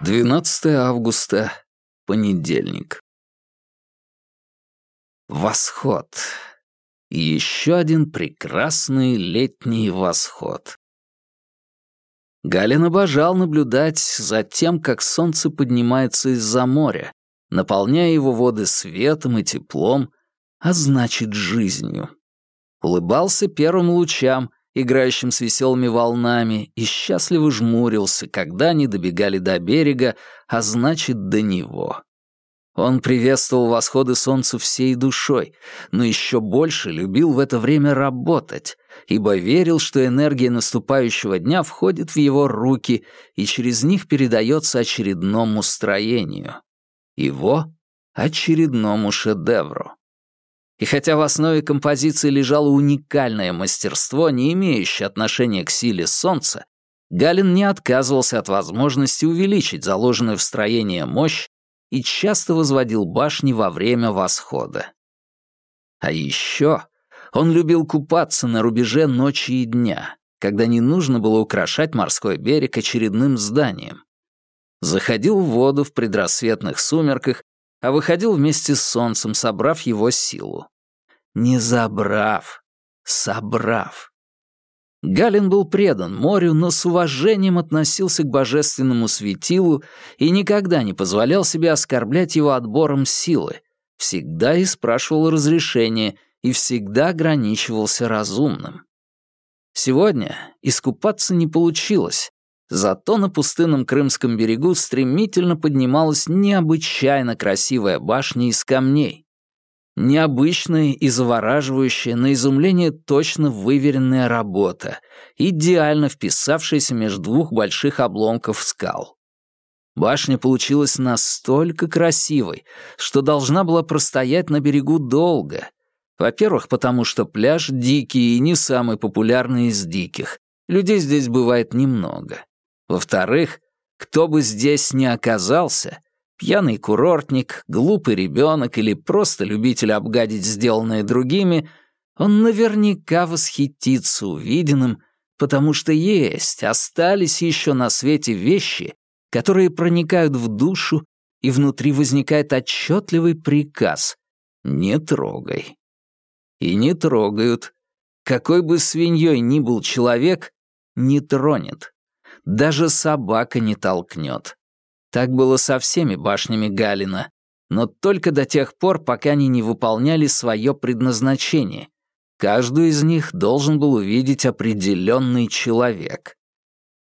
12 августа, понедельник. Восход. Еще один прекрасный летний восход. Галин обожал наблюдать за тем, как солнце поднимается из-за моря, наполняя его воды светом и теплом, а значит, жизнью. Улыбался первым лучам, играющим с веселыми волнами, и счастливо жмурился, когда они добегали до берега, а значит, до него. Он приветствовал восходы солнца всей душой, но еще больше любил в это время работать, ибо верил, что энергия наступающего дня входит в его руки и через них передается очередному строению. Его очередному шедевру. И хотя в основе композиции лежало уникальное мастерство, не имеющее отношения к силе Солнца, Галин не отказывался от возможности увеличить заложенную в строение мощь и часто возводил башни во время восхода. А еще он любил купаться на рубеже ночи и дня, когда не нужно было украшать морской берег очередным зданием. Заходил в воду в предрассветных сумерках а выходил вместе с солнцем, собрав его силу. Не забрав, собрав. Галин был предан морю, но с уважением относился к божественному светилу и никогда не позволял себе оскорблять его отбором силы, всегда и спрашивал разрешения и всегда ограничивался разумным. Сегодня искупаться не получилось, Зато на пустынном Крымском берегу стремительно поднималась необычайно красивая башня из камней. Необычная и завораживающая, на изумление точно выверенная работа, идеально вписавшаяся между двух больших обломков скал. Башня получилась настолько красивой, что должна была простоять на берегу долго. Во-первых, потому что пляж дикий и не самый популярный из диких. Людей здесь бывает немного. Во-вторых, кто бы здесь ни оказался, пьяный курортник, глупый ребенок или просто любитель обгадить сделанное другими, он наверняка восхитится увиденным, потому что есть, остались еще на свете вещи, которые проникают в душу, и внутри возникает отчетливый приказ «не трогай». И не трогают. Какой бы свиньей ни был человек, не тронет. Даже собака не толкнет. Так было со всеми башнями Галина, но только до тех пор, пока они не выполняли свое предназначение. Каждую из них должен был увидеть определенный человек.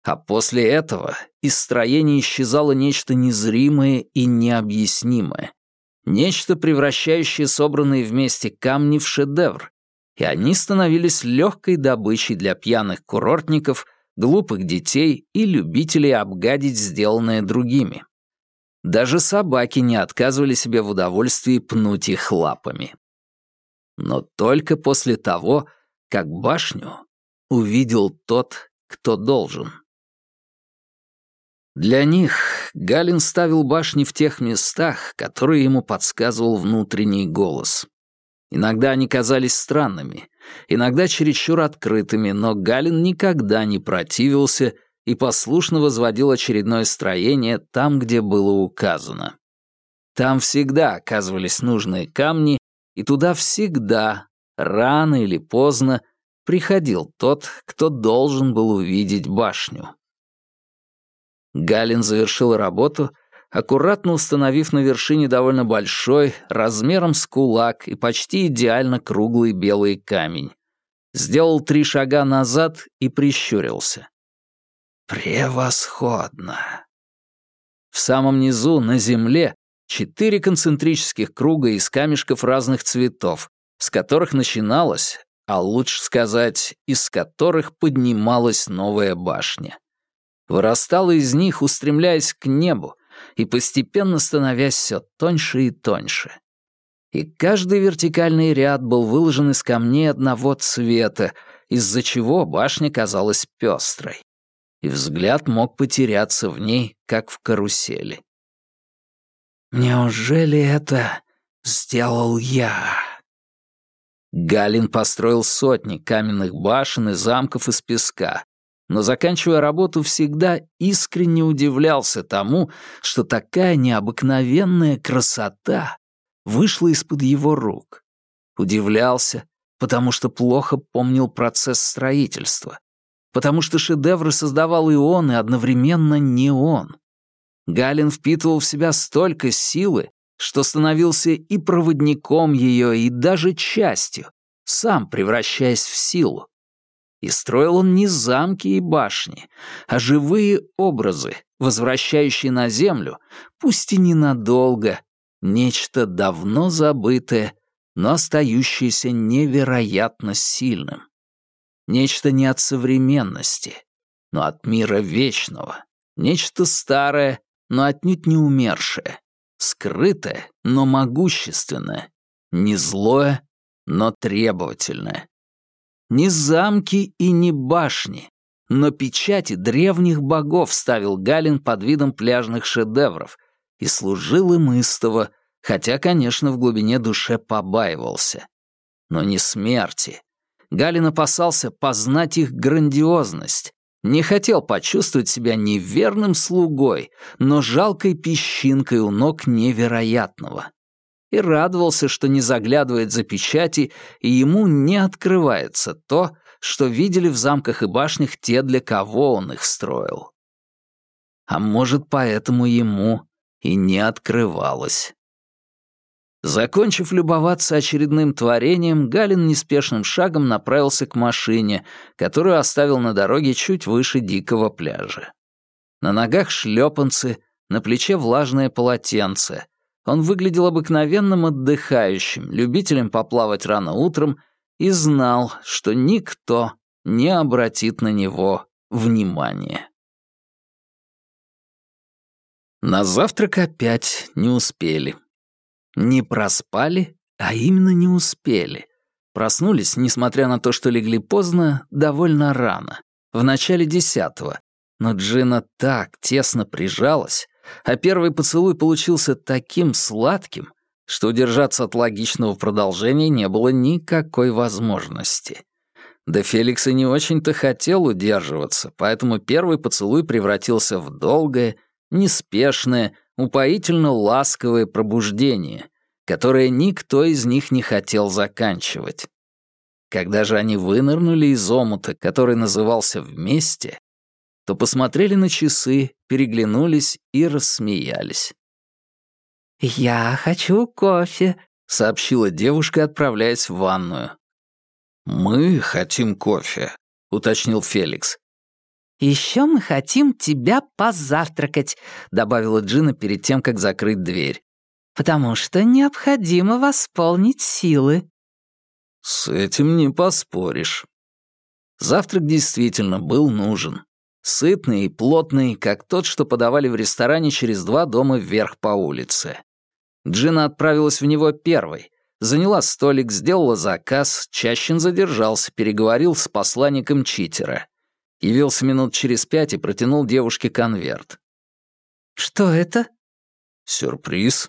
А после этого из строения исчезало нечто незримое и необъяснимое. Нечто, превращающее собранные вместе камни в шедевр. И они становились легкой добычей для пьяных курортников, глупых детей и любителей обгадить сделанное другими. Даже собаки не отказывали себе в удовольствии пнуть их лапами. Но только после того, как башню увидел тот, кто должен. Для них Галин ставил башни в тех местах, которые ему подсказывал внутренний голос. Иногда они казались странными, иногда чересчур открытыми, но Галин никогда не противился и послушно возводил очередное строение там, где было указано. Там всегда оказывались нужные камни, и туда всегда, рано или поздно, приходил тот, кто должен был увидеть башню. Галин завершил работу — аккуратно установив на вершине довольно большой, размером с кулак и почти идеально круглый белый камень. Сделал три шага назад и прищурился. «Превосходно!» В самом низу, на земле, четыре концентрических круга из камешков разных цветов, с которых начиналась, а лучше сказать, из которых поднималась новая башня. Вырастала из них, устремляясь к небу, и постепенно становясь все тоньше и тоньше. И каждый вертикальный ряд был выложен из камней одного цвета, из-за чего башня казалась пестрой. И взгляд мог потеряться в ней, как в карусели. «Неужели это сделал я?» Галин построил сотни каменных башен и замков из песка, но, заканчивая работу, всегда искренне удивлялся тому, что такая необыкновенная красота вышла из-под его рук. Удивлялся, потому что плохо помнил процесс строительства, потому что шедевры создавал и он, и одновременно не он. Галин впитывал в себя столько силы, что становился и проводником ее, и даже частью, сам превращаясь в силу. И строил он не замки и башни, а живые образы, возвращающие на землю, пусть и ненадолго, нечто давно забытое, но остающееся невероятно сильным. Нечто не от современности, но от мира вечного. Нечто старое, но отнюдь не умершее. Скрытое, но могущественное. Не злое, но требовательное. Не замки и не башни, но печати древних богов ставил Галин под видом пляжных шедевров и служил им истово, хотя, конечно, в глубине душе побаивался. Но не смерти. Галин опасался познать их грандиозность, не хотел почувствовать себя неверным слугой, но жалкой песчинкой у ног невероятного. И радовался, что не заглядывает за печати, и ему не открывается то, что видели в замках и башнях те, для кого он их строил. А может, поэтому ему и не открывалось. Закончив любоваться очередным творением, Галин неспешным шагом направился к машине, которую оставил на дороге чуть выше дикого пляжа. На ногах шлепанцы, на плече влажное полотенце. Он выглядел обыкновенным отдыхающим, любителем поплавать рано утром и знал, что никто не обратит на него внимания. На завтрак опять не успели. Не проспали, а именно не успели. Проснулись, несмотря на то, что легли поздно, довольно рано, в начале десятого. Но Джина так тесно прижалась, а первый поцелуй получился таким сладким, что удержаться от логичного продолжения не было никакой возможности. Да Феликс и не очень-то хотел удерживаться, поэтому первый поцелуй превратился в долгое, неспешное, упоительно ласковое пробуждение, которое никто из них не хотел заканчивать. Когда же они вынырнули из омута, который назывался «Вместе», то посмотрели на часы, переглянулись и рассмеялись. «Я хочу кофе», — сообщила девушка, отправляясь в ванную. «Мы хотим кофе», — уточнил Феликс. «Еще мы хотим тебя позавтракать», — добавила Джина перед тем, как закрыть дверь. «Потому что необходимо восполнить силы». «С этим не поспоришь». Завтрак действительно был нужен. Сытный и плотный, как тот, что подавали в ресторане через два дома вверх по улице. Джина отправилась в него первой. Заняла столик, сделала заказ, Чащин задержался, переговорил с посланником читера. Явился минут через пять и протянул девушке конверт. «Что это?» «Сюрприз».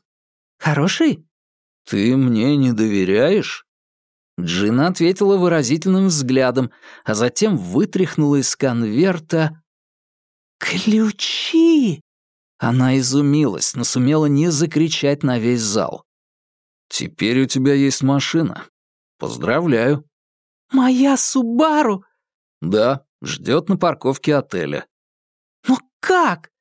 «Хороший?» «Ты мне не доверяешь?» Джина ответила выразительным взглядом, а затем вытряхнула из конверта... «Ключи!» Она изумилась, но сумела не закричать на весь зал. «Теперь у тебя есть машина. Поздравляю». «Моя Субару?» «Да, Ждет на парковке отеля. «Но как?»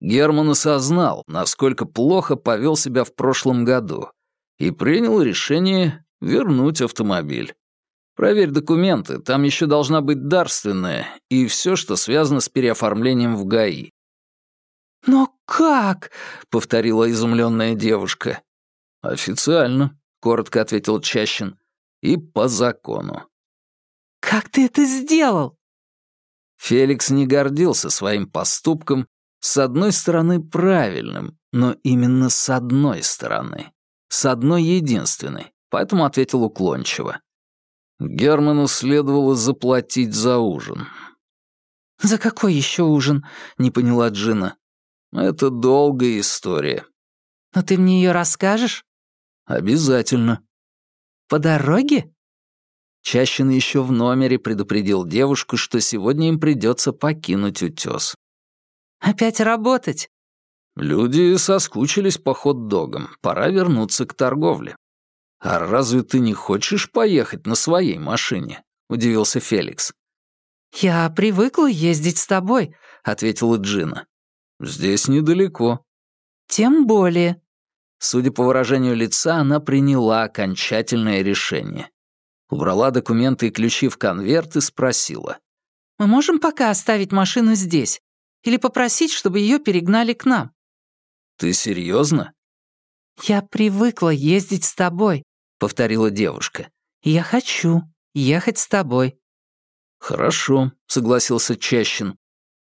Герман осознал, насколько плохо повел себя в прошлом году, и принял решение вернуть автомобиль. Проверь документы, там еще должна быть дарственная и все, что связано с переоформлением в ГАИ. «Но как?» — повторила изумленная девушка. «Официально», — коротко ответил Чащин, — «и по закону». «Как ты это сделал?» Феликс не гордился своим поступком, с одной стороны правильным, но именно с одной стороны. С одной единственной, поэтому ответил уклончиво. Герману следовало заплатить за ужин. «За какой еще ужин?» — не поняла Джина. «Это долгая история». «Но ты мне ее расскажешь?» «Обязательно». «По дороге?» Чащин еще в номере предупредил девушку, что сегодня им придется покинуть утес. «Опять работать?» «Люди соскучились по хот-догам. Пора вернуться к торговле». «А разве ты не хочешь поехать на своей машине?» — удивился Феликс. «Я привыкла ездить с тобой», — ответила Джина. «Здесь недалеко». «Тем более». Судя по выражению лица, она приняла окончательное решение. Убрала документы и ключи в конверт и спросила. «Мы можем пока оставить машину здесь? Или попросить, чтобы ее перегнали к нам?» «Ты серьезно? «Я привыкла ездить с тобой», — повторила девушка. «Я хочу ехать с тобой». «Хорошо», — согласился Чащин.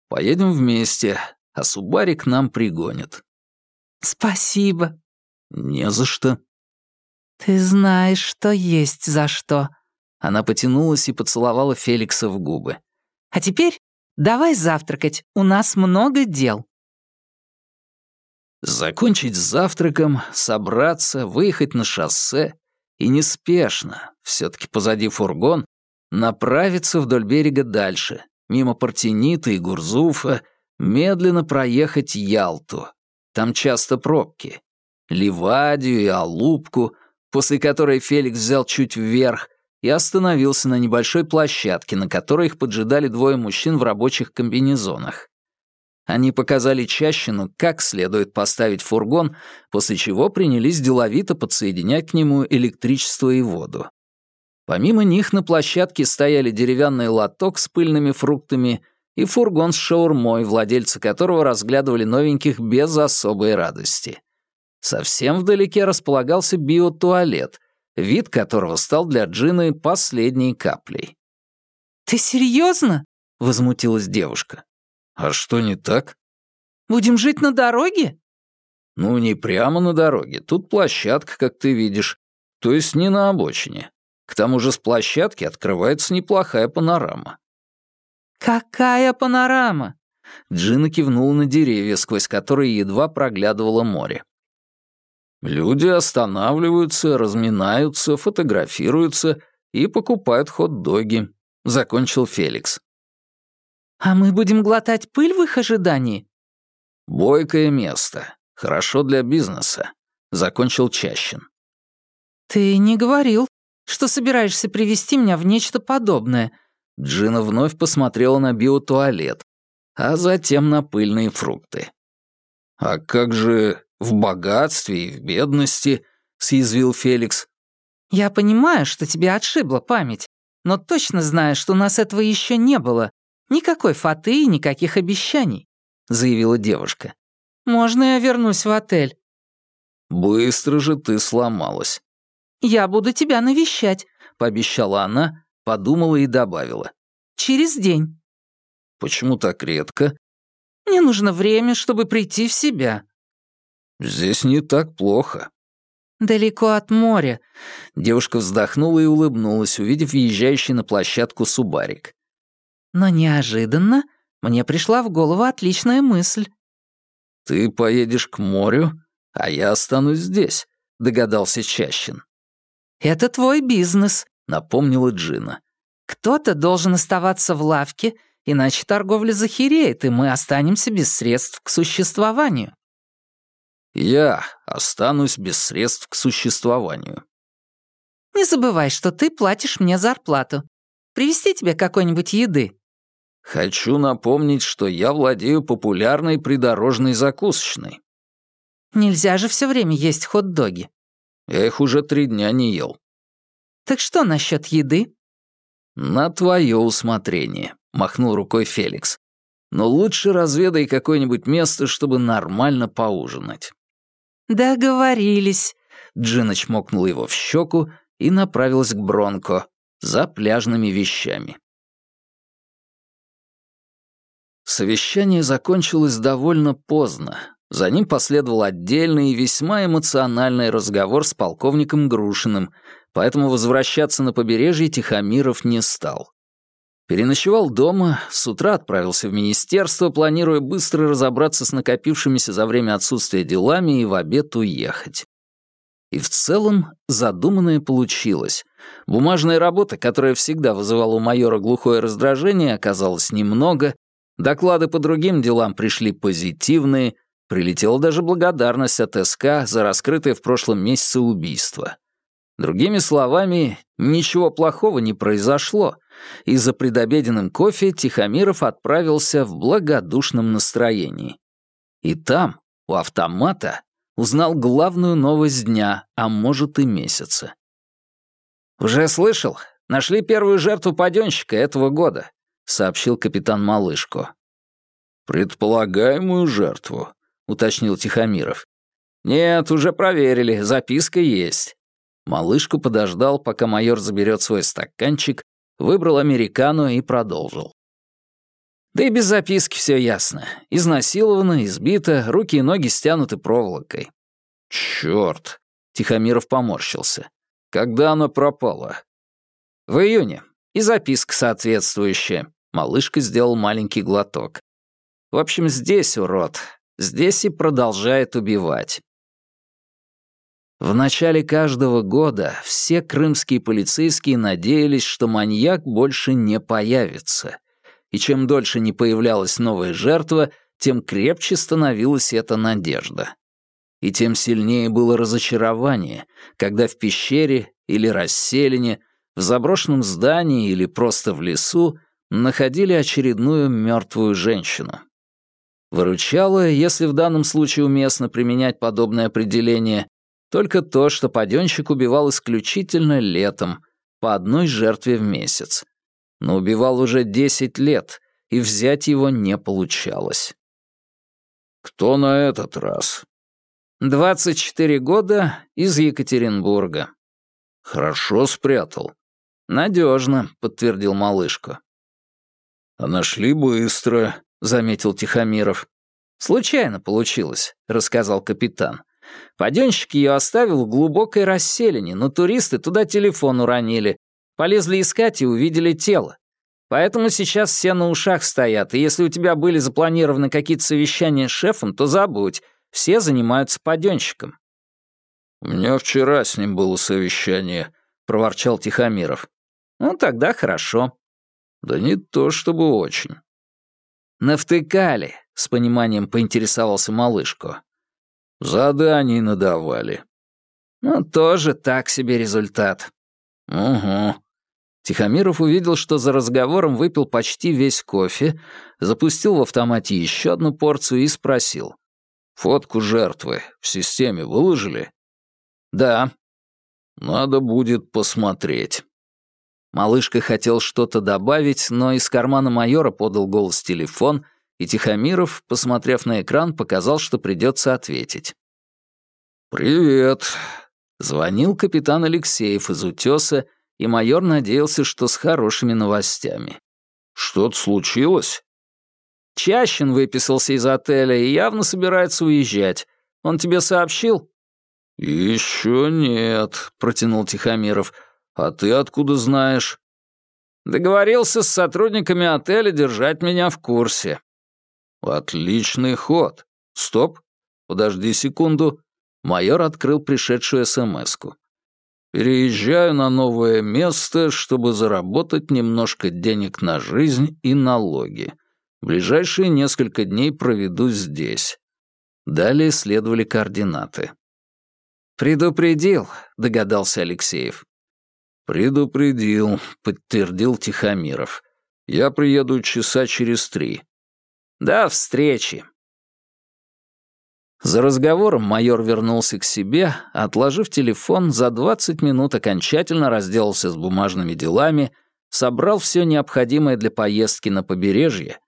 «Поедем вместе, а Субарик нам пригонит». «Спасибо». «Не за что». «Ты знаешь, что есть за что». Она потянулась и поцеловала Феликса в губы. «А теперь давай завтракать, у нас много дел». Закончить завтраком, собраться, выехать на шоссе и неспешно, все таки позади фургон, направиться вдоль берега дальше, мимо Партенита и Гурзуфа, медленно проехать Ялту. Там часто пробки. Ливадию и Алупку, после которой Феликс взял чуть вверх и остановился на небольшой площадке, на которой их поджидали двое мужчин в рабочих комбинезонах. Они показали Чащину, как следует поставить фургон, после чего принялись деловито подсоединять к нему электричество и воду. Помимо них на площадке стояли деревянный лоток с пыльными фруктами и фургон с шаурмой, владельцы которого разглядывали новеньких без особой радости. Совсем вдалеке располагался биотуалет, вид которого стал для Джины последней каплей. «Ты серьезно?» — возмутилась девушка. «А что не так?» «Будем жить на дороге?» «Ну, не прямо на дороге. Тут площадка, как ты видишь. То есть не на обочине. К тому же с площадки открывается неплохая панорама». «Какая панорама?» Джина кивнула на деревья, сквозь которые едва проглядывало море. Люди останавливаются, разминаются, фотографируются и покупают хот-доги», — закончил Феликс. «А мы будем глотать пыль в их ожидании?» «Бойкое место. Хорошо для бизнеса», — закончил Чащин. «Ты не говорил, что собираешься привести меня в нечто подобное». Джина вновь посмотрела на биотуалет, а затем на пыльные фрукты. «А как же в богатстве и в бедности?» — съязвил Феликс. «Я понимаю, что тебе отшибла память, но точно знаю, что у нас этого еще не было. Никакой фаты и никаких обещаний», — заявила девушка. «Можно я вернусь в отель?» «Быстро же ты сломалась». «Я буду тебя навещать», — пообещала она, подумала и добавила. «Через день». «Почему так редко?» «Мне нужно время, чтобы прийти в себя». «Здесь не так плохо». «Далеко от моря». Девушка вздохнула и улыбнулась, увидев въезжающий на площадку Субарик. Но неожиданно мне пришла в голову отличная мысль. «Ты поедешь к морю, а я останусь здесь», — догадался Чащин. «Это твой бизнес», — напомнила Джина. «Кто-то должен оставаться в лавке, иначе торговля захереет, и мы останемся без средств к существованию». «Я останусь без средств к существованию». «Не забывай, что ты платишь мне зарплату. Привезти тебе какой-нибудь еды?» «Хочу напомнить, что я владею популярной придорожной закусочной». «Нельзя же все время есть хот-доги». «Я их уже три дня не ел». «Так что насчет еды?» «На твое усмотрение», — махнул рукой Феликс. «Но лучше разведай какое-нибудь место, чтобы нормально поужинать». «Договорились», — Джина чмокнула его в щеку и направилась к Бронко, за пляжными вещами. Совещание закончилось довольно поздно. За ним последовал отдельный и весьма эмоциональный разговор с полковником Грушиным, поэтому возвращаться на побережье Тихомиров не стал. Переночевал дома, с утра отправился в министерство, планируя быстро разобраться с накопившимися за время отсутствия делами и в обед уехать. И в целом задуманное получилось. Бумажная работа, которая всегда вызывала у майора глухое раздражение, оказалось немного, доклады по другим делам пришли позитивные, прилетела даже благодарность от СК за раскрытое в прошлом месяце убийство. Другими словами, ничего плохого не произошло, и за предобеденным кофе Тихомиров отправился в благодушном настроении. И там, у автомата, узнал главную новость дня, а может и месяца. «Уже слышал? Нашли первую жертву паденщика этого года», — сообщил капитан Малышко. «Предполагаемую жертву», — уточнил Тихомиров. «Нет, уже проверили, записка есть». Малышку подождал, пока майор заберет свой стаканчик, выбрал американо и продолжил. Да и без записки все ясно. Изнасилована, избита, руки и ноги стянуты проволокой. Черт! Тихомиров поморщился. Когда она пропала? В июне. И записка соответствующая. Малышка сделал маленький глоток. В общем, здесь, урод. Здесь и продолжает убивать. В начале каждого года все крымские полицейские надеялись, что маньяк больше не появится. И чем дольше не появлялась новая жертва, тем крепче становилась эта надежда. И тем сильнее было разочарование, когда в пещере или расселине, в заброшенном здании или просто в лесу находили очередную мертвую женщину. Выручало, если в данном случае уместно применять подобное определение, только то, что паденщик убивал исключительно летом, по одной жертве в месяц. Но убивал уже 10 лет, и взять его не получалось. «Кто на этот раз?» «24 года, из Екатеринбурга». «Хорошо спрятал». «Надежно», — подтвердил малышка. «А нашли быстро», — заметил Тихомиров. «Случайно получилось», — рассказал капитан. Паденщик ее оставил в глубокой расселине, но туристы туда телефон уронили. Полезли искать и увидели тело. Поэтому сейчас все на ушах стоят, и если у тебя были запланированы какие-то совещания с шефом, то забудь, все занимаются паденщиком. «У меня вчера с ним было совещание», — проворчал Тихомиров. «Ну, тогда хорошо». «Да не то чтобы очень». «Навтыкали», — с пониманием поинтересовался малышку. Заданий надавали. Ну, тоже так себе результат. Угу. Тихомиров увидел, что за разговором выпил почти весь кофе, запустил в автомате еще одну порцию и спросил. «Фотку жертвы в системе выложили?» «Да». «Надо будет посмотреть». Малышка хотел что-то добавить, но из кармана майора подал голос телефон — и Тихомиров, посмотрев на экран, показал, что придется ответить. «Привет», — звонил капитан Алексеев из «Утеса», и майор надеялся, что с хорошими новостями. «Что-то случилось?» Чащин выписался из отеля и явно собирается уезжать. Он тебе сообщил?» «Еще нет», — протянул Тихомиров. «А ты откуда знаешь?» «Договорился с сотрудниками отеля держать меня в курсе. «Отличный ход. Стоп. Подожди секунду». Майор открыл пришедшую СМСку. «Переезжаю на новое место, чтобы заработать немножко денег на жизнь и налоги. Ближайшие несколько дней проведу здесь». Далее следовали координаты. «Предупредил», — догадался Алексеев. «Предупредил», — подтвердил Тихомиров. «Я приеду часа через три. До встречи. За разговором майор вернулся к себе, отложив телефон, за 20 минут окончательно разделался с бумажными делами, собрал все необходимое для поездки на побережье,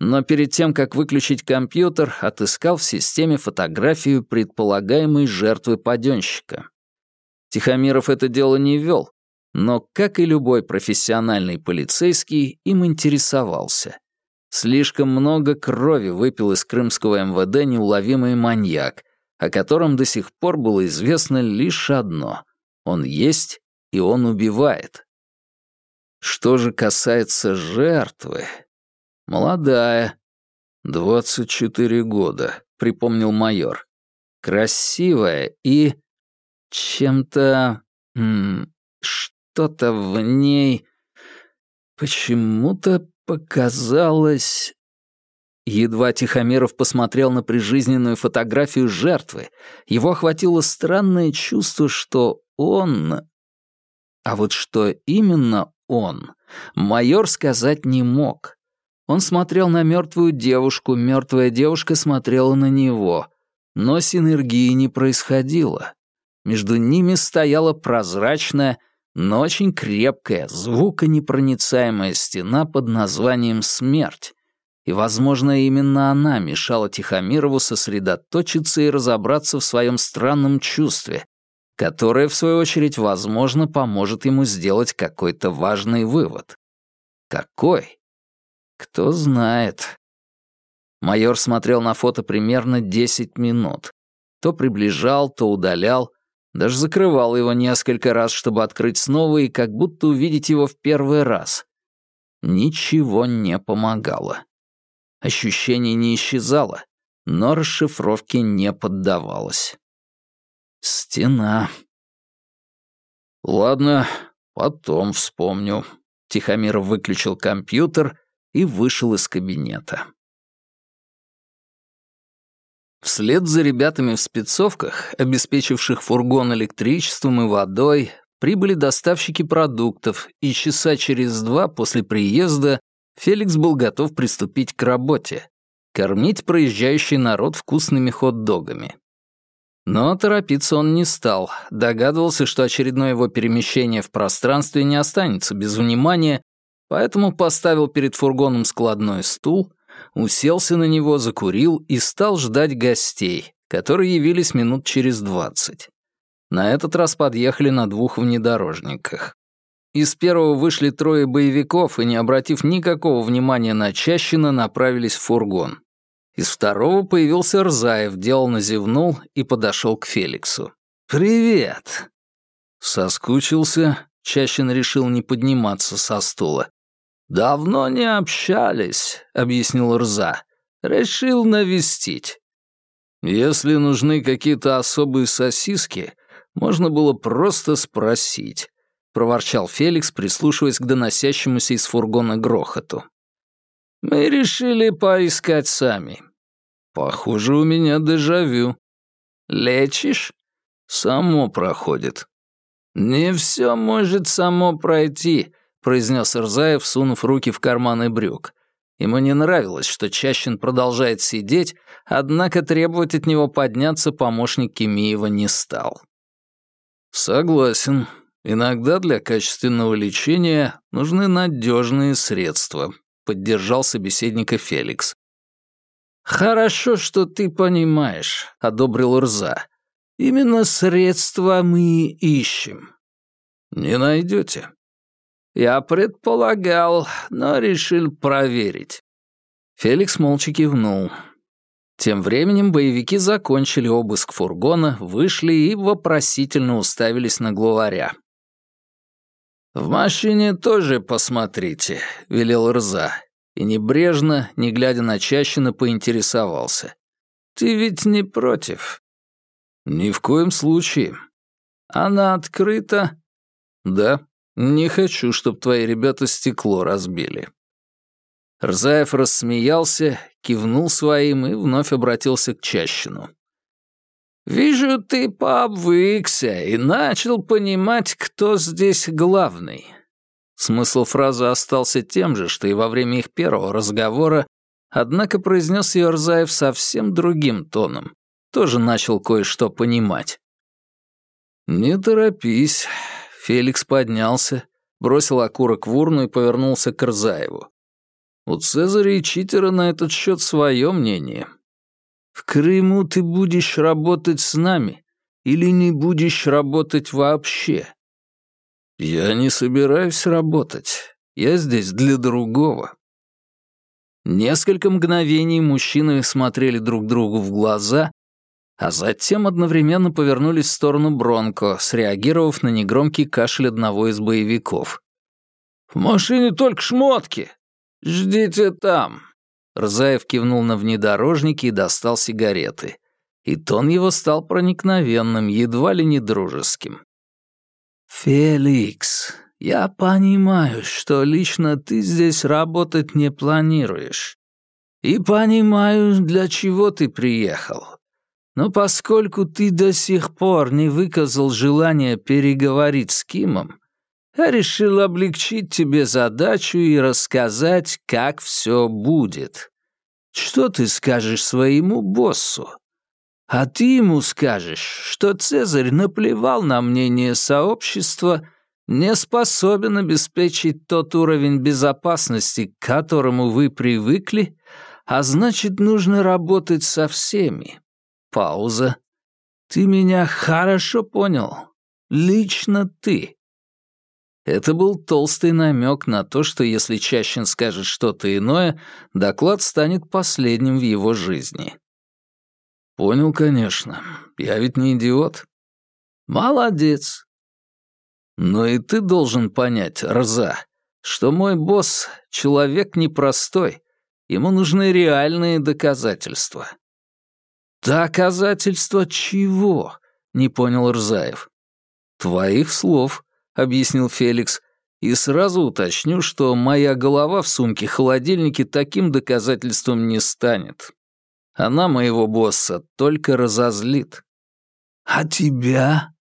но перед тем, как выключить компьютер, отыскал в системе фотографию предполагаемой жертвы паденщика. Тихомиров это дело не вел, но, как и любой профессиональный полицейский, им интересовался. Слишком много крови выпил из крымского МВД неуловимый маньяк, о котором до сих пор было известно лишь одно — он есть и он убивает. Что же касается жертвы... Молодая. «Двадцать четыре года», — припомнил майор. «Красивая и...» чем-то... что-то в ней... Почему-то показалось... Едва Тихомиров посмотрел на прижизненную фотографию жертвы, его охватило странное чувство, что он... А вот что именно он, майор сказать не мог. Он смотрел на мертвую девушку, мертвая девушка смотрела на него, но синергии не происходило. Между ними стояла прозрачная, но очень крепкая, звуконепроницаемая стена под названием «Смерть», и, возможно, именно она мешала Тихомирову сосредоточиться и разобраться в своем странном чувстве, которое, в свою очередь, возможно, поможет ему сделать какой-то важный вывод. Какой? Кто знает. Майор смотрел на фото примерно 10 минут. То приближал, то удалял, даже закрывал его несколько раз, чтобы открыть снова и как будто увидеть его в первый раз. Ничего не помогало. Ощущение не исчезало, но расшифровке не поддавалось. Стена. Ладно, потом вспомню. Тихомиров выключил компьютер и вышел из кабинета. Вслед за ребятами в спецовках, обеспечивших фургон электричеством и водой, прибыли доставщики продуктов, и часа через два после приезда Феликс был готов приступить к работе — кормить проезжающий народ вкусными хот-догами. Но торопиться он не стал, догадывался, что очередное его перемещение в пространстве не останется без внимания, поэтому поставил перед фургоном складной стул, уселся на него, закурил и стал ждать гостей, которые явились минут через двадцать. На этот раз подъехали на двух внедорожниках. Из первого вышли трое боевиков и, не обратив никакого внимания на Чащина, направились в фургон. Из второго появился Рзаев, деланно зевнул и подошел к Феликсу. «Привет!» Соскучился, Чащин решил не подниматься со стула. «Давно не общались», — объяснил Рза. «Решил навестить». Если нужны какие-то особые сосиски, можно было просто спросить. — проворчал Феликс, прислушиваясь к доносящемуся из фургона грохоту. «Мы решили поискать сами. Похоже, у меня дежавю. Лечишь? Само проходит». «Не все может само пройти», — произнес Рзаев, сунув руки в карманы брюк. Ему не нравилось, что Чащин продолжает сидеть, однако требовать от него подняться помощник Кемиева не стал. «Согласен», Иногда для качественного лечения нужны надежные средства, поддержал собеседника Феликс. «Хорошо, что ты понимаешь», — одобрил Рза. «Именно средства мы ищем». «Не найдете». «Я предполагал, но решил проверить». Феликс молча кивнул. Тем временем боевики закончили обыск фургона, вышли и вопросительно уставились на главаря. «В машине тоже посмотрите», — велел Рза. И небрежно, не глядя на Чащина, поинтересовался. «Ты ведь не против?» «Ни в коем случае». «Она открыта?» «Да. Не хочу, чтобы твои ребята стекло разбили». Рзаев рассмеялся, кивнул своим и вновь обратился к Чащину. «Вижу, ты пообвыкся и начал понимать, кто здесь главный». Смысл фразы остался тем же, что и во время их первого разговора, однако произнес ее Рзаев совсем другим тоном. Тоже начал кое-что понимать. «Не торопись». Феликс поднялся, бросил окурок в урну и повернулся к Рзаеву. «У Цезаря и Читера на этот счет свое мнение. В Крыму ты будешь работать с нами или не будешь работать вообще? Я не собираюсь работать. Я здесь для другого. Несколько мгновений мужчины смотрели друг другу в глаза, а затем одновременно повернулись в сторону Бронко, среагировав на негромкий кашель одного из боевиков. «В машине только шмотки! Ждите там!» Рзаев кивнул на внедорожники и достал сигареты. и тон его стал проникновенным, едва ли не дружеским. «Феликс, я понимаю, что лично ты здесь работать не планируешь. И понимаю, для чего ты приехал. Но поскольку ты до сих пор не выказал желания переговорить с Кимом, я решил облегчить тебе задачу и рассказать, как все будет. Что ты скажешь своему боссу? А ты ему скажешь, что Цезарь наплевал на мнение сообщества, не способен обеспечить тот уровень безопасности, к которому вы привыкли, а значит, нужно работать со всеми. Пауза. Ты меня хорошо понял. Лично ты. Это был толстый намек на то, что если Чащин скажет что-то иное, доклад станет последним в его жизни. Понял, конечно. Я ведь не идиот. Молодец. Но и ты должен понять, Рза, что мой босс — человек непростой. Ему нужны реальные доказательства. «Доказательства чего?» — не понял Рзаев. «Твоих слов», — объяснил Феликс, «и сразу уточню, что моя голова в сумке-холодильнике таким доказательством не станет. Она моего босса только разозлит. А тебя?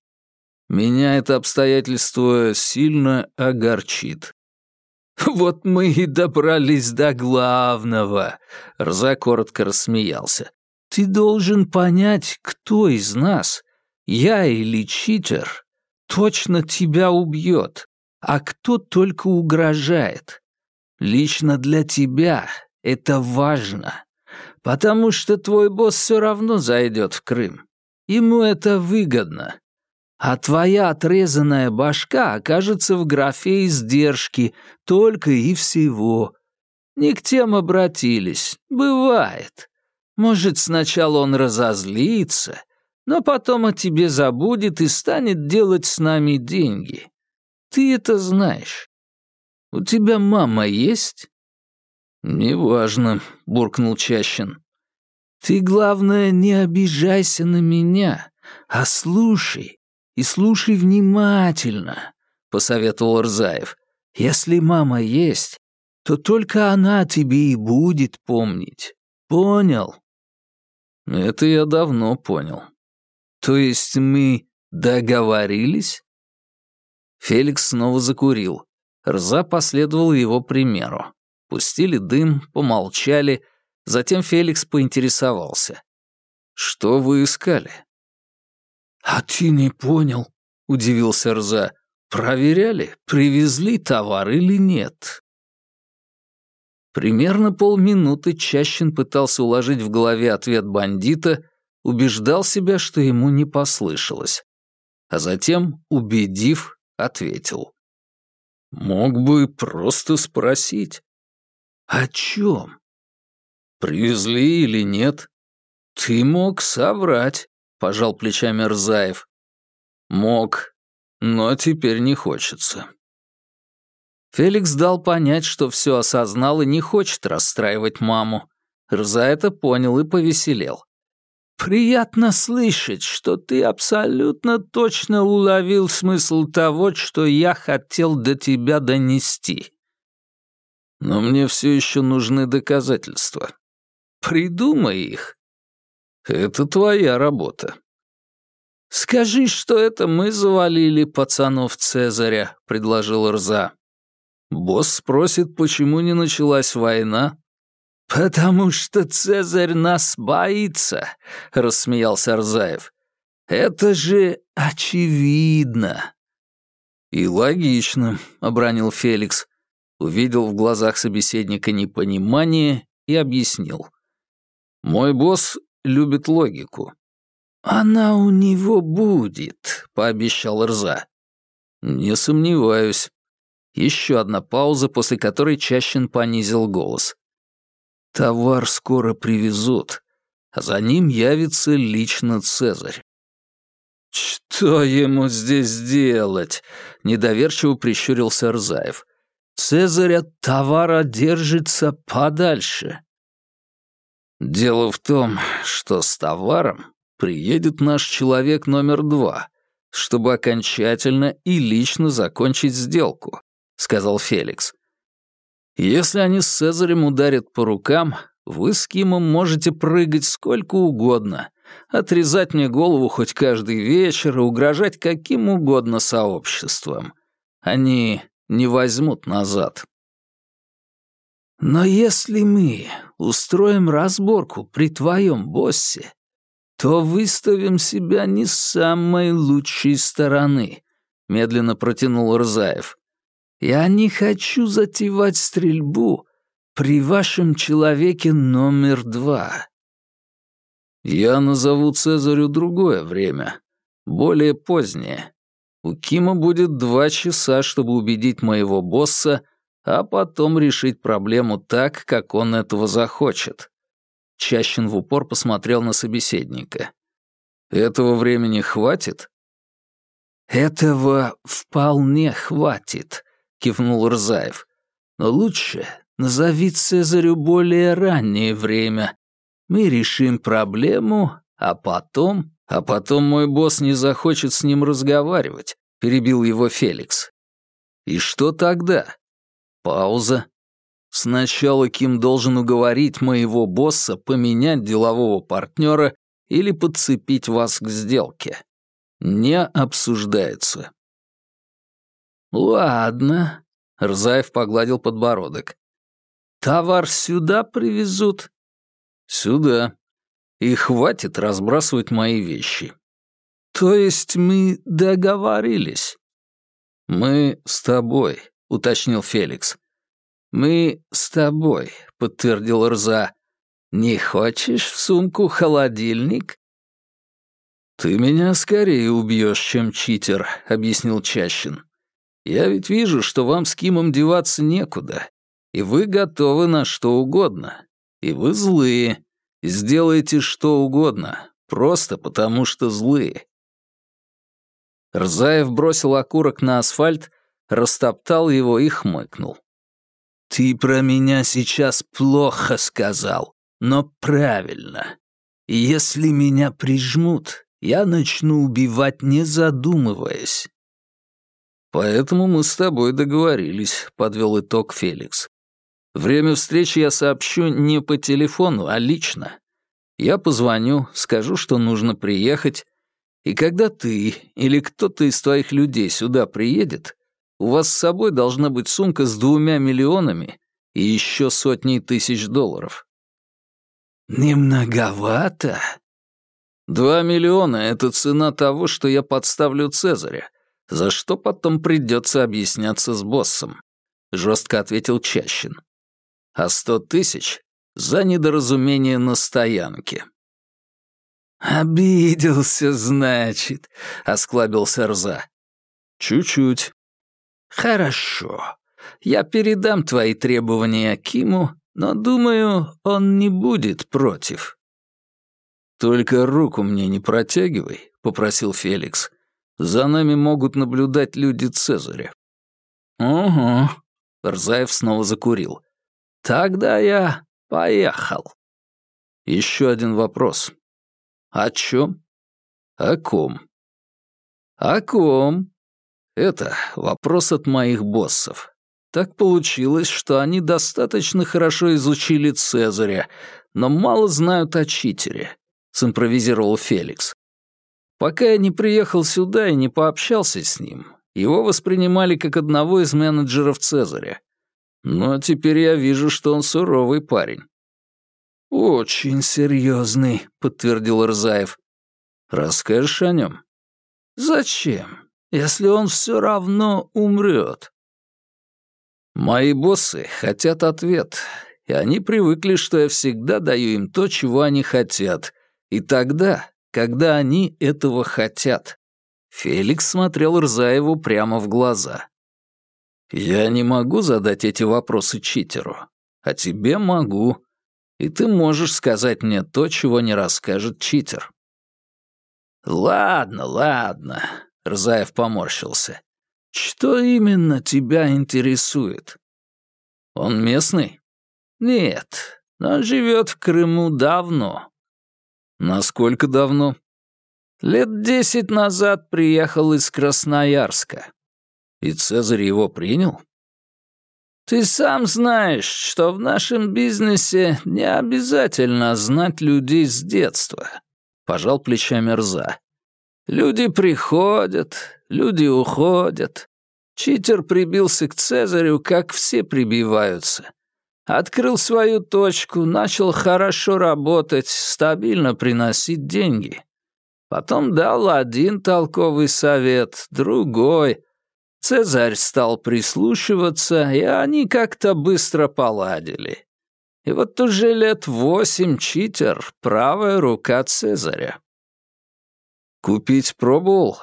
Меня это обстоятельство сильно огорчит. Вот мы и добрались до главного. Рза коротко рассмеялся. Ты должен понять, кто из нас, я или читер, точно тебя убьет, а кто только угрожает. Лично для тебя это важно. Потому что твой босс все равно зайдет в Крым. Ему это выгодно. А твоя отрезанная башка окажется в графе издержки только и всего. Не к тем обратились. Бывает. Может, сначала он разозлится, но потом о тебе забудет и станет делать с нами деньги. Ты это знаешь. У тебя мама есть? «Неважно», — буркнул Чащин. «Ты, главное, не обижайся на меня, а слушай, и слушай внимательно», — посоветовал Рзаев. «Если мама есть, то только она тебе и будет помнить. Понял?» «Это я давно понял. То есть мы договорились?» Феликс снова закурил. Рза последовал его примеру. Пустили дым, помолчали, затем Феликс поинтересовался. «Что вы искали?» «А ты не понял», — удивился Рза. «Проверяли, привезли товар или нет?» Примерно полминуты Чащин пытался уложить в голове ответ бандита, убеждал себя, что ему не послышалось. А затем, убедив, ответил. «Мог бы просто спросить». «О чем?» «Привезли или нет?» «Ты мог соврать», — пожал плечами Рзаев. «Мог, но теперь не хочется». Феликс дал понять, что все осознал и не хочет расстраивать маму. Рза это понял и повеселел. «Приятно слышать, что ты абсолютно точно уловил смысл того, что я хотел до тебя донести. Но мне все еще нужны доказательства. Придумай их. Это твоя работа. «Скажи, что это мы завалили пацанов Цезаря», — предложил Рза. Босс спросит, почему не началась война. «Потому что Цезарь нас боится», — рассмеялся Рзаев. «Это же очевидно». «И логично», — обронил Феликс увидел в глазах собеседника непонимание и объяснил. «Мой босс любит логику». «Она у него будет», — пообещал Рза. «Не сомневаюсь». Еще одна пауза, после которой Чащин понизил голос. «Товар скоро привезут, а за ним явится лично Цезарь». «Что ему здесь делать?» — недоверчиво прищурился Рзаев. Цезарь от товара держится подальше. Дело в том, что с товаром приедет наш человек номер два, чтобы окончательно и лично закончить сделку», — сказал Феликс. «Если они с Цезарем ударят по рукам, вы с Кимом можете прыгать сколько угодно, отрезать мне голову хоть каждый вечер и угрожать каким угодно сообществом. Они не возьмут назад. Но если мы устроим разборку при твоем боссе, то выставим себя не с самой лучшей стороны, медленно протянул Рзаев. Я не хочу затевать стрельбу при вашем человеке номер два. Я назову Цезарю другое время, более позднее. У Кима будет два часа, чтобы убедить моего босса, а потом решить проблему так, как он этого захочет. Чащин в упор посмотрел на собеседника. «Этого времени хватит?» «Этого вполне хватит», — кивнул Рзаев. «Но лучше назови Цезарю более раннее время, мы решим проблему, а потом... А потом мой босс не захочет с ним разговаривать, перебил его Феликс. И что тогда? Пауза. Сначала Ким должен уговорить моего босса поменять делового партнера или подцепить вас к сделке. Не обсуждается. Ладно, Рзаев погладил подбородок. Товар сюда привезут «Сюда. И хватит разбрасывать мои вещи». «То есть мы договорились?» «Мы с тобой», — уточнил Феликс. «Мы с тобой», — подтвердил Рза. «Не хочешь в сумку холодильник?» «Ты меня скорее убьешь, чем читер», — объяснил Чащин. «Я ведь вижу, что вам с Кимом деваться некуда, и вы готовы на что угодно. И вы злые. Сделайте что угодно, просто потому что злые. Рзаев бросил окурок на асфальт, растоптал его и хмыкнул. «Ты про меня сейчас плохо сказал, но правильно. Если меня прижмут, я начну убивать, не задумываясь». «Поэтому мы с тобой договорились», — подвел итог Феликс. Время встречи я сообщу не по телефону, а лично. Я позвоню, скажу, что нужно приехать, и когда ты или кто-то из твоих людей сюда приедет, у вас с собой должна быть сумка с двумя миллионами и еще сотней тысяч долларов. Не многовато. Два миллиона — это цена того, что я подставлю Цезаря, за что потом придется объясняться с боссом, — жестко ответил Чащин а сто тысяч — за недоразумение на стоянке. «Обиделся, значит», — осклабился Рза. «Чуть-чуть». «Хорошо. Я передам твои требования Акиму, но, думаю, он не будет против». «Только руку мне не протягивай», — попросил Феликс. «За нами могут наблюдать люди Цезаря». «Угу». Рзаев снова закурил. Тогда я поехал. Еще один вопрос. О чем? О ком? О ком? Это вопрос от моих боссов. Так получилось, что они достаточно хорошо изучили Цезаря, но мало знают о читере, симпровизировал Феликс. Пока я не приехал сюда и не пообщался с ним, его воспринимали как одного из менеджеров Цезаря. Но теперь я вижу, что он суровый парень». «Очень серьезный», — подтвердил Рзаев. «Расскажешь о нем?» «Зачем, если он все равно умрет?» «Мои боссы хотят ответ, и они привыкли, что я всегда даю им то, чего они хотят, и тогда, когда они этого хотят». Феликс смотрел Рзаеву прямо в глаза. Я не могу задать эти вопросы читеру, а тебе могу. И ты можешь сказать мне то, чего не расскажет читер. Ладно, ладно, Рзаев поморщился. Что именно тебя интересует? Он местный? Нет, но живет в Крыму давно. Насколько давно? Лет десять назад приехал из Красноярска. И Цезарь его принял? Ты сам знаешь, что в нашем бизнесе не обязательно знать людей с детства. Пожал плечами Рза. Люди приходят, люди уходят. Читер прибился к Цезарю, как все прибиваются. Открыл свою точку, начал хорошо работать, стабильно приносить деньги. Потом дал один толковый совет, другой. Цезарь стал прислушиваться, и они как-то быстро поладили. И вот уже лет восемь читер — правая рука Цезаря. Купить пробовал?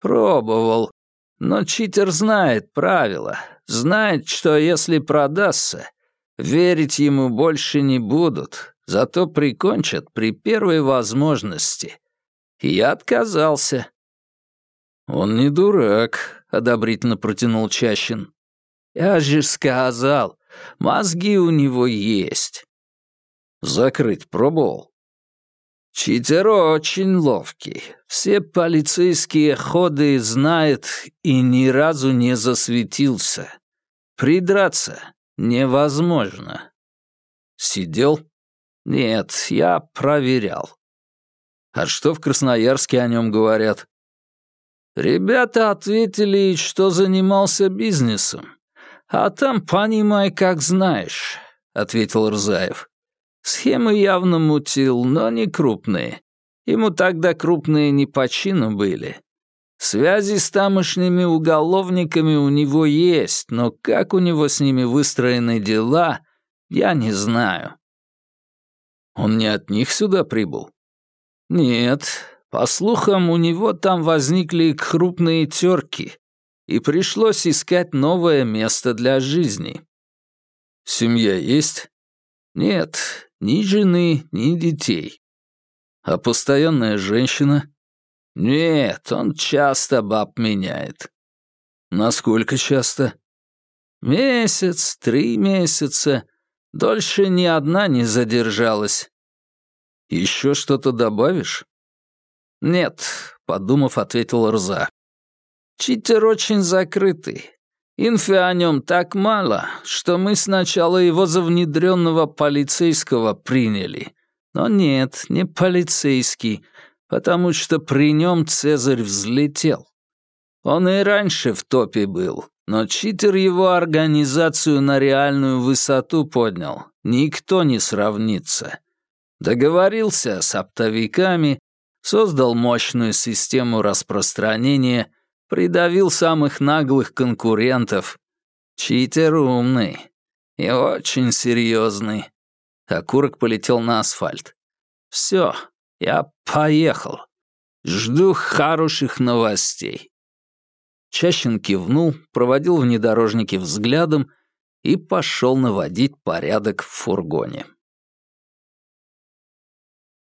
Пробовал. Но читер знает правила, знает, что если продастся, верить ему больше не будут, зато прикончат при первой возможности. Я отказался. «Он не дурак», — одобрительно протянул Чащин. «Я же сказал, мозги у него есть». «Закрыть пробовал?» Читер очень ловкий. Все полицейские ходы знает и ни разу не засветился. Придраться невозможно. Сидел? Нет, я проверял. А что в Красноярске о нем говорят? Ребята ответили, что занимался бизнесом. А там понимай, как знаешь, ответил Рзаев. Схемы явно мутил, но не крупные. Ему тогда крупные не по чину были. Связи с тамошними уголовниками у него есть, но как у него с ними выстроены дела, я не знаю. Он не от них сюда прибыл? Нет. По слухам, у него там возникли крупные терки, и пришлось искать новое место для жизни. Семья есть? Нет, ни жены, ни детей. А постоянная женщина? Нет, он часто баб меняет. Насколько часто? Месяц, три месяца. Дольше ни одна не задержалась. Еще что-то добавишь? Нет, подумав, ответил Рза. Читер очень закрытый. Инфы о нем так мало, что мы сначала его за внедренного полицейского приняли. Но нет, не полицейский, потому что при нем Цезарь взлетел. Он и раньше в топе был, но читер его организацию на реальную высоту поднял. Никто не сравнится. Договорился с оптовиками, создал мощную систему распространения — Придавил самых наглых конкурентов. Читер умный и очень серьезный. Окурок полетел на асфальт. Все, я поехал. Жду хороших новостей. Чащин кивнул, проводил внедорожники взглядом и пошел наводить порядок в фургоне.